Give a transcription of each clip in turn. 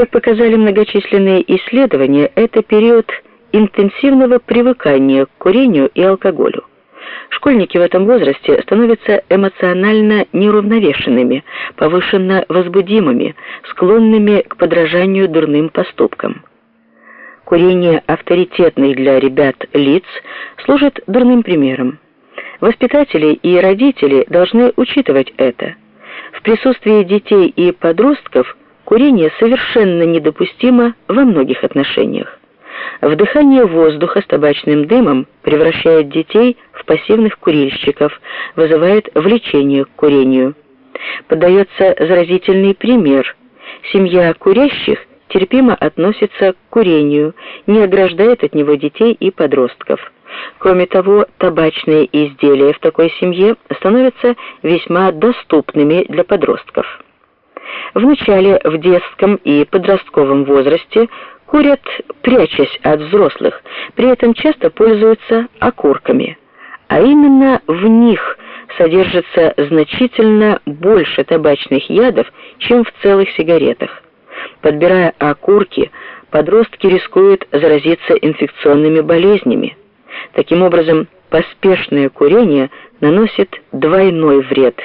Как показали многочисленные исследования, это период интенсивного привыкания к курению и алкоголю. Школьники в этом возрасте становятся эмоционально неуравновешенными, повышенно возбудимыми, склонными к подражанию дурным поступкам. Курение авторитетных для ребят лиц служит дурным примером. Воспитатели и родители должны учитывать это. В присутствии детей и подростков курение совершенно недопустимо во многих отношениях. Вдыхание воздуха с табачным дымом превращает детей в пассивных курильщиков, вызывает влечение к курению. Подается заразительный пример. Семья курящих терпимо относится к курению, не ограждает от него детей и подростков. Кроме того, табачные изделия в такой семье становятся весьма доступными для подростков. В начале в детском и подростковом возрасте курят, прячась от взрослых, при этом часто пользуются окурками. А именно в них содержится значительно больше табачных ядов, чем в целых сигаретах. Подбирая окурки, подростки рискуют заразиться инфекционными болезнями. Таким образом, поспешное курение наносит двойной вред.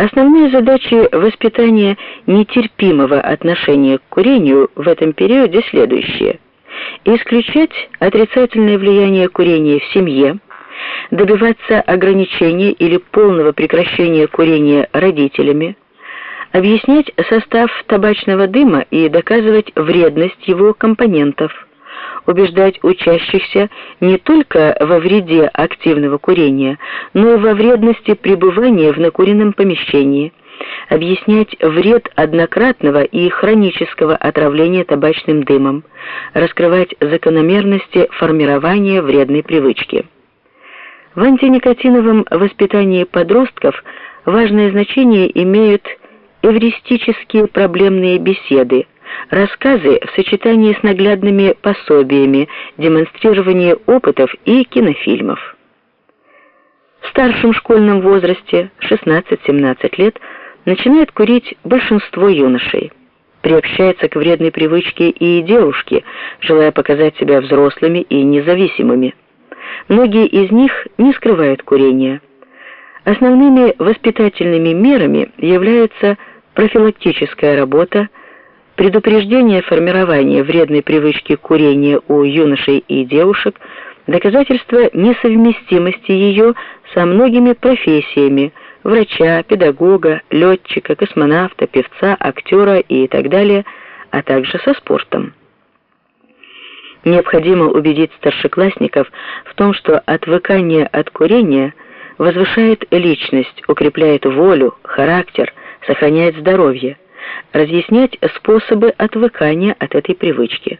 Основные задачи воспитания нетерпимого отношения к курению в этом периоде следующие: исключать отрицательное влияние курения в семье, добиваться ограничения или полного прекращения курения родителями, объяснять состав табачного дыма и доказывать вредность его компонентов убеждать учащихся не только во вреде активного курения, но и во вредности пребывания в накуренном помещении, объяснять вред однократного и хронического отравления табачным дымом, раскрывать закономерности формирования вредной привычки. В антиникотиновом воспитании подростков важное значение имеют эвристические проблемные беседы, рассказы в сочетании с наглядными пособиями, демонстрирование опытов и кинофильмов. В старшем школьном возрасте, 16-17 лет, начинает курить большинство юношей. Приобщается к вредной привычке и девушки, желая показать себя взрослыми и независимыми. Многие из них не скрывают курения. Основными воспитательными мерами являются профилактическая работа, предупреждение формирования вредной привычки курения у юношей и девушек, доказательство несовместимости ее со многими профессиями врача, педагога, летчика, космонавта, певца, актера и так далее, а также со спортом. Необходимо убедить старшеклассников в том, что отвыкание от курения возвышает личность, укрепляет волю, характер, сохраняет здоровье разъяснять способы отвыкания от этой привычки.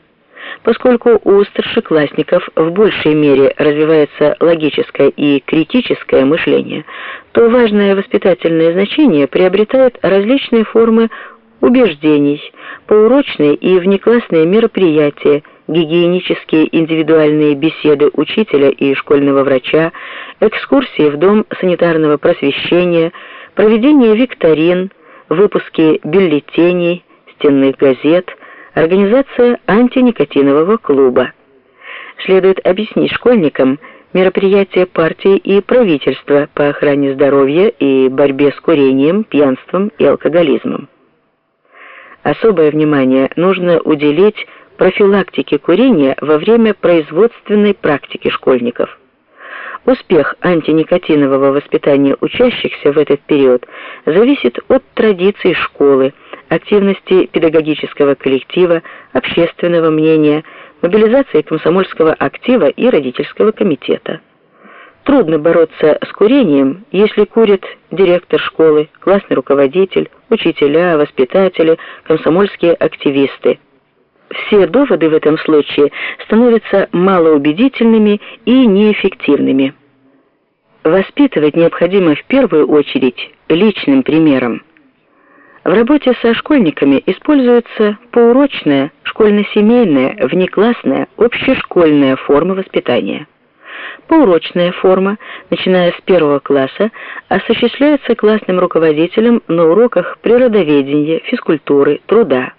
Поскольку у старшеклассников в большей мере развивается логическое и критическое мышление, то важное воспитательное значение приобретает различные формы убеждений, поурочные и внеклассные мероприятия, гигиенические индивидуальные беседы учителя и школьного врача, экскурсии в дом санитарного просвещения, проведение викторин, выпуски бюллетеней, стенных газет, организация антиникотинового клуба. Следует объяснить школьникам мероприятия партии и правительства по охране здоровья и борьбе с курением, пьянством и алкоголизмом. Особое внимание нужно уделить профилактике курения во время производственной практики школьников. Успех антиникотинового воспитания учащихся в этот период зависит от традиций школы, активности педагогического коллектива, общественного мнения, мобилизации комсомольского актива и родительского комитета. Трудно бороться с курением, если курит директор школы, классный руководитель, учителя, воспитатели, комсомольские активисты все доводы в этом случае становятся малоубедительными и неэффективными. Воспитывать необходимо в первую очередь личным примером. В работе со школьниками используется поурочная, школьно-семейная, внеклассная, общешкольная форма воспитания. Поурочная форма, начиная с первого класса, осуществляется классным руководителем на уроках природоведения, физкультуры, труда.